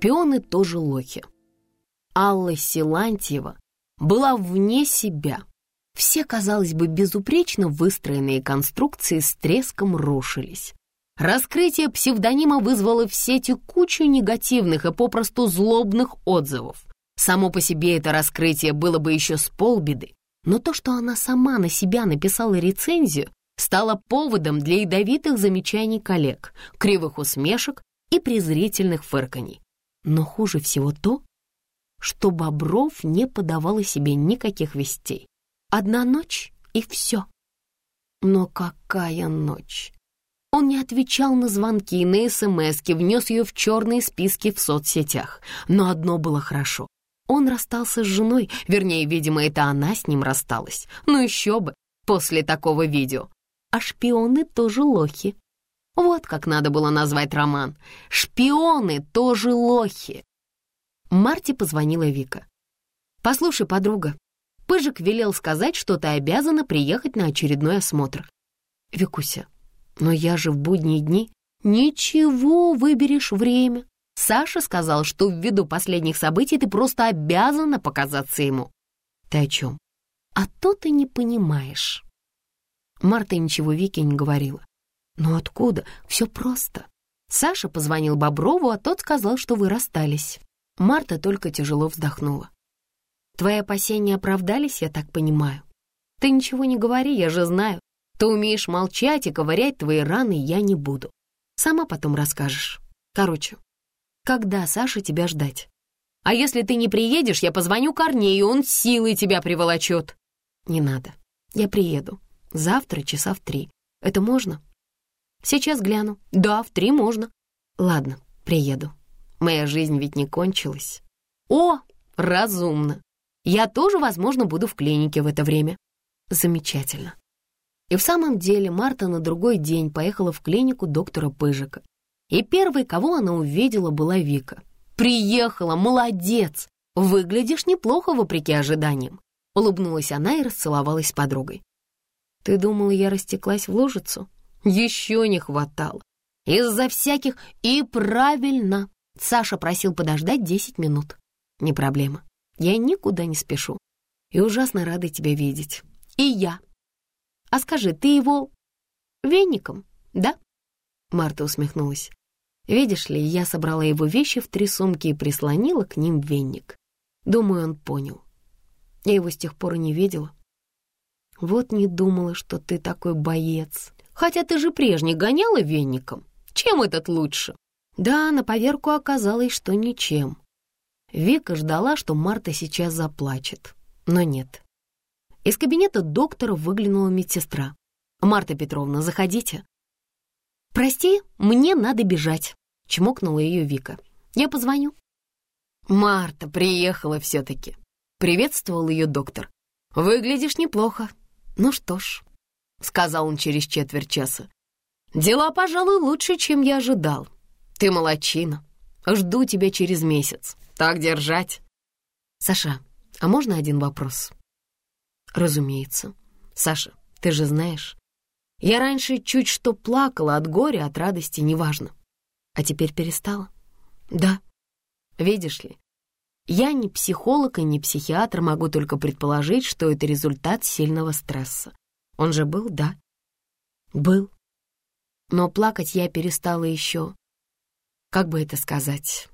Шпионы тоже лохи. Алла Силантьева была вне себя. Все, казалось бы, безупречно выстроенные конструкции с треском рушились. Раскрытие псевдонима вызвало в сети кучу негативных и попросту злобных отзывов. Само по себе это раскрытие было бы еще с полбеды, но то, что она сама на себя написала рецензию, стало поводом для ядовитых замечаний коллег, кривых усмешек и презрительных фырканий. Но хуже всего то, что Бобров не подавал себе никаких вестей. Одна ночь и все. Но какая ночь! Он не отвечал на звонки, на СМСки, внес ее в черные списки в соцсетях. Но одно было хорошо. Он расстался с женой, вернее, видимо, это она с ним рассталась. Ну еще бы, после такого видео. А шпионы тоже лохи. Вот как надо было назвать роман. «Шпионы тоже лохи». Марте позвонила Вика. «Послушай, подруга, Пыжик велел сказать, что ты обязана приехать на очередной осмотр». «Викуся, но я же в будние дни...» «Ничего, выберешь время. Саша сказал, что ввиду последних событий ты просто обязана показаться ему». «Ты о чем?» «А то ты не понимаешь». Марта ничего Вике не говорила. «Но откуда? Все просто». Саша позвонил Боброву, а тот сказал, что вы расстались. Марта только тяжело вздохнула. «Твои опасения оправдались, я так понимаю? Ты ничего не говори, я же знаю. Ты умеешь молчать и ковырять твои раны я не буду. Сама потом расскажешь. Короче, когда Саша тебя ждать? А если ты не приедешь, я позвоню Корнею, он силой тебя приволочет». «Не надо, я приеду. Завтра часа в три. Это можно?» «Сейчас гляну. Да, в три можно». «Ладно, приеду». Моя жизнь ведь не кончилась. О, разумно. Я тоже, возможно, буду в клинике в это время. Замечательно. И в самом деле Марта на другой день поехала в клинику доктора Пыжика. И первой, кого она увидела, была Вика. «Приехала, молодец! Выглядишь неплохо, вопреки ожиданиям!» Улыбнулась она и расцеловалась с подругой. «Ты думала, я растеклась в лужицу?» «Еще не хватало. Из-за всяких... И правильно!» Саша просил подождать десять минут. Не проблема. Я никуда не спешу. И ужасно рада тебя видеть. И я. А скажи, ты его веником, да? Марта усмехнулась. Видишь ли, я собрала его вещи в три сумки и прислонила к ним веник. Думаю, он понял. Я его с тех пор и не видела. Вот не думала, что ты такой боец. Хотя ты же прежний гоняла веником. Чем этот лучше? Да, на поверку оказалось, что ничем. Вика ждала, что Марта сейчас заплачет, но нет. Из кабинета доктора выглянула медсестра. «Марта Петровна, заходите». «Прости, мне надо бежать», — чмокнула ее Вика. «Я позвоню». «Марта приехала все-таки», — приветствовал ее доктор. «Выглядишь неплохо». «Ну что ж», — сказал он через четверть часа. «Дела, пожалуй, лучше, чем я ожидал. Ты молочина. Жду тебя через месяц. Так держать. Саша, а можно один вопрос? Разумеется. Саша, ты же знаешь, я раньше чуть что плакала от горя, от радости, неважно. А теперь перестала? Да. Видишь ли, я не психолог и не психиатр, могу только предположить, что это результат сильного стресса. Он же был, да? Был. Но плакать я перестала еще как бы это сказать,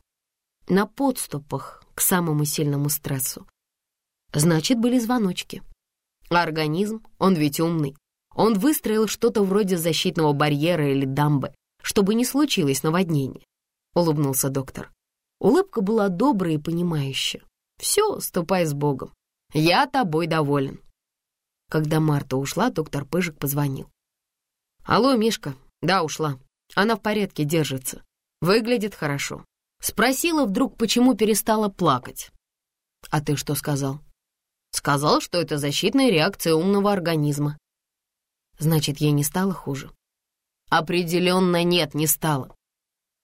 на подступах к самому сильному стрессу. Значит, были звоночки. Организм, он ведь умный. Он выстроил что-то вроде защитного барьера или дамбы, чтобы не случилось наводнение. Улыбнулся доктор. Улыбка была добрая и понимающая. «Все, ступай с Богом. Я тобой доволен». Когда Марта ушла, доктор Пыжик позвонил. «Алло, Мишка. Да, ушла. Она в порядке, держится. Выглядит хорошо. Спросила вдруг, почему перестала плакать. А ты что сказал? Сказал, что это защитная реакция умного организма. Значит, ей не стало хуже? Определенно нет, не стало.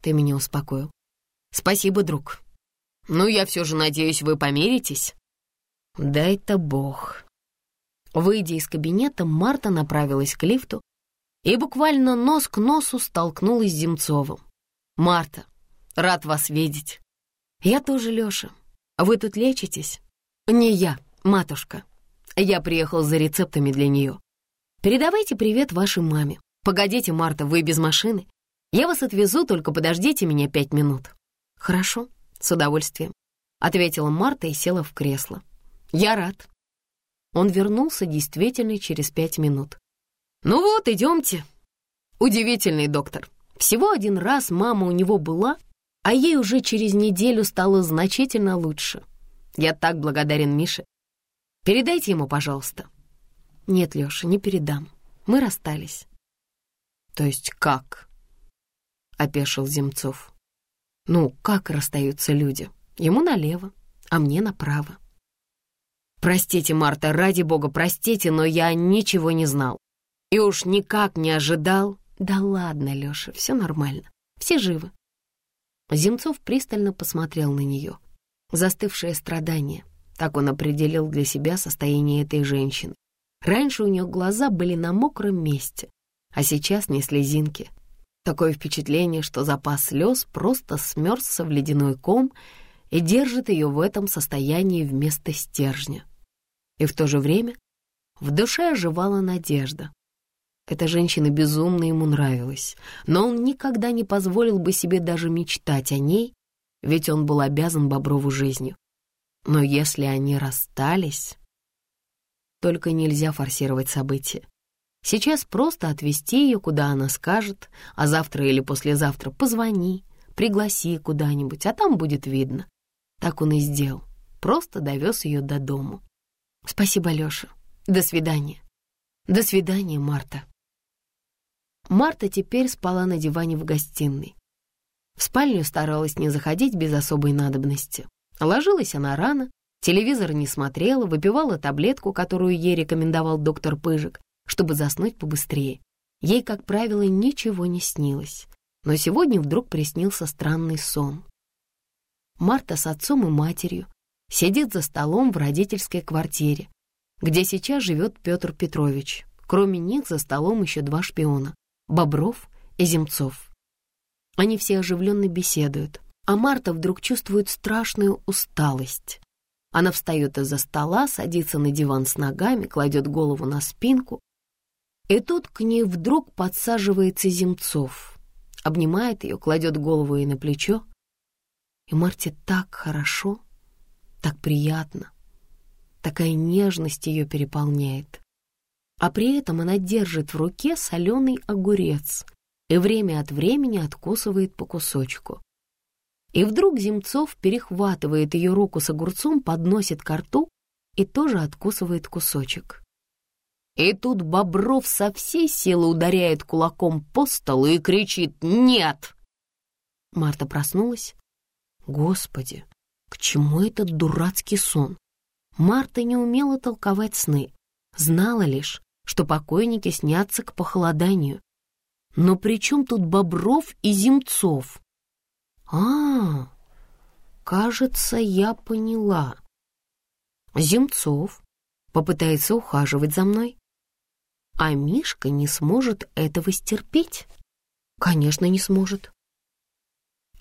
Ты меня успокоил. Спасибо, друг. Ну, я все же надеюсь, вы помиритесь? Дай-то бог. Выйдя из кабинета, Марта направилась к лифту и буквально нос к носу столкнулась с Земцовым. «Марта, рад вас видеть». «Я тоже, Лёша. Вы тут лечитесь?» «Не я, матушка. Я приехал за рецептами для неё. Передавайте привет вашей маме. Погодите, Марта, вы без машины? Я вас отвезу, только подождите меня пять минут». «Хорошо, с удовольствием», — ответила Марта и села в кресло. «Я рад». Он вернулся действительно через пять минут. «Ну вот, идемте». Удивительный доктор. Всего один раз мама у него была, а ей уже через неделю стало значительно лучше. Я так благодарен Мише. Передайте ему, пожалуйста. Нет, Леша, не передам. Мы расстались. То есть как? Опешил Земцов. Ну, как расстаются люди? Ему налево, а мне направо. Простите, Марта, ради бога, простите, но я ничего не знал. И уж никак не ожидал. Да ладно, Леша, все нормально. Все живы. Земцов пристально посмотрел на нее. Застывшее страдание. Так он определил для себя состояние этой женщины. Раньше у нее глаза были на мокром месте, а сейчас не слезинки. Такое впечатление, что запас слез просто смерзся в ледяной ком и держит ее в этом состоянии вместо стержня. И в то же время в душе оживала надежда. Эта женщина безумно ему нравилась, но он никогда не позволил бы себе даже мечтать о ней, ведь он был обязан Боброву жизнью. Но если они расстались... Только нельзя форсировать события. Сейчас просто отвезти ее, куда она скажет, а завтра или послезавтра позвони, пригласи куда-нибудь, а там будет видно. Так он и сделал, просто довез ее до дому. Спасибо, Леша. До свидания. До свидания, Марта. Марта теперь спала на диване в гостиной. В спальню старалась не заходить без особой надобности. Ложилась она рано, телевизор не смотрела, выпивала таблетку, которую ей рекомендовал доктор Пыжик, чтобы заснуть побыстрее. Ей, как правило, ничего не снилось. Но сегодня вдруг приснился странный сон. Марта с отцом и матерью сидит за столом в родительской квартире, где сейчас живет Петр Петрович. Кроме них за столом еще два шпиона — Бобров и Земцов. Они все оживленно беседуют, а Марта вдруг чувствует страшную усталость. Она встает из-за стола, садится на диван с ногами, кладет голову на спинку. И тут к ней вдруг подсаживается Земцов, обнимает ее, кладет голову ей на плечо. И Марте так хорошо, так приятно, такая нежность ее переполняет. А при этом она держит в руке соленый огурец и время от времени откусывает по кусочку. И вдруг Земцов перехватывает ее руку с огурцом, подносит ко рту и тоже откусывает кусочек. И тут Бобров со всей силы ударяет кулаком по столу и кричит «Нет!». Марта проснулась. Господи, к чему этот дурацкий сон? Марта не умела толковать сны, знала лишь, что покойники снятся к похолоданию. Но при чем тут Бобров и Земцов? А, кажется, я поняла. Земцов попытается ухаживать за мной, а Мишка не сможет этого стерпеть. Конечно, не сможет.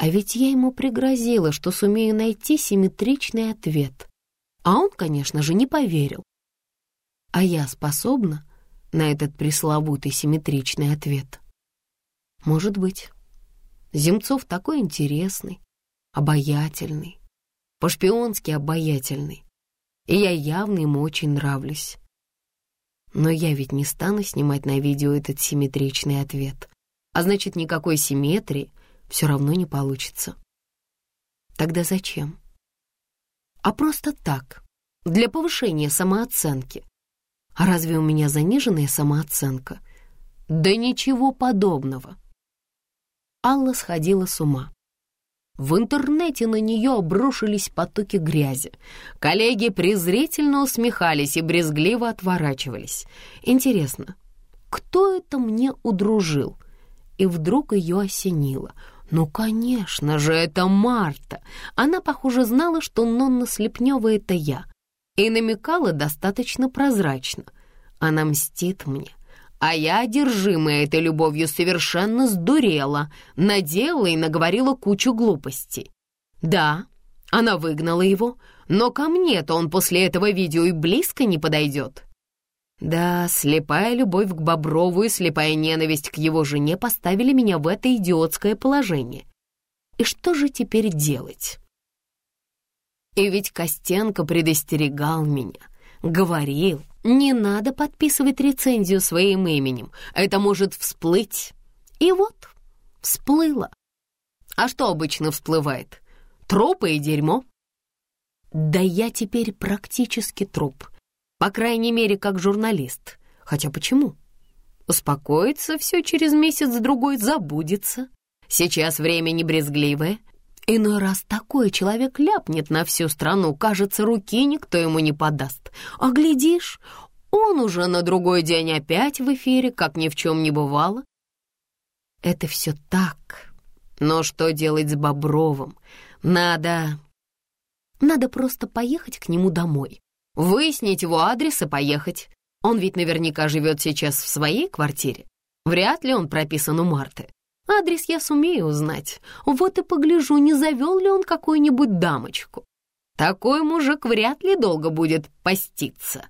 А ведь я ему пригрозила, что сумею найти симметричный ответ. А он, конечно же, не поверил. А я способна на этот пресловутый симметричный ответ? Может быть. Земцов такой интересный, обаятельный, по-шпионски обаятельный, и я явно ему очень нравлюсь. Но я ведь не стану снимать на видео этот симметричный ответ, а значит, никакой симметрии все равно не получится. Тогда зачем? А просто так, для повышения самооценки. А разве у меня заниженная самооценка? Да ничего подобного. Алла сходила с ума. В интернете на нее обрушились потоки грязи. Коллеги презрительно усмехались и брезгливо отворачивались. Интересно, кто это мне удружил? И вдруг ее осенило. Ну, конечно же, это Марта. Она, похоже, знала, что Нонна Слепнева — это я. И намекала достаточно прозрачно. Она мстит мне а я, одержимая этой любовью, совершенно сдурела, надела и наговорила кучу глупостей. Да, Она выгнала его, но ко мне-то он после этого видео и близко не подойдет. Да, слепая любовь к Боброву и слепая ненависть к его жене поставили меня в это идиотское положение. И что же теперь делать? И ведь Костенко предостерегал меня, говорил, не надо подписывать рецензию своим именем, это может всплыть. И вот, всплыло. А что обычно всплывает? Трупы и дерьмо. Да я теперь практически труп. По крайней мере, как журналист. Хотя почему? Успокоится все через месяц-другой, забудется. Сейчас время не брезгливое. Иной раз такой человек ляпнет на всю страну, кажется, руки никто ему не подаст. А глядишь, он уже на другой день опять в эфире, как ни в чем не бывало. Это все так. Но что делать с Бобровым? Надо... Надо просто поехать к нему домой выяснить его адрес и поехать. Он ведь наверняка живет сейчас в своей квартире. Вряд ли он прописан у Марты. Адрес я сумею узнать. Вот и погляжу, не завел ли он какую-нибудь дамочку. Такой мужик вряд ли долго будет поститься.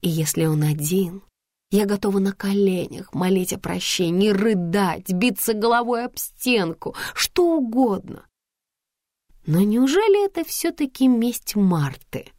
И если он один, я готова на коленях молить о прощении, рыдать, биться головой об стенку, что угодно. Но неужели это все-таки месть Марты?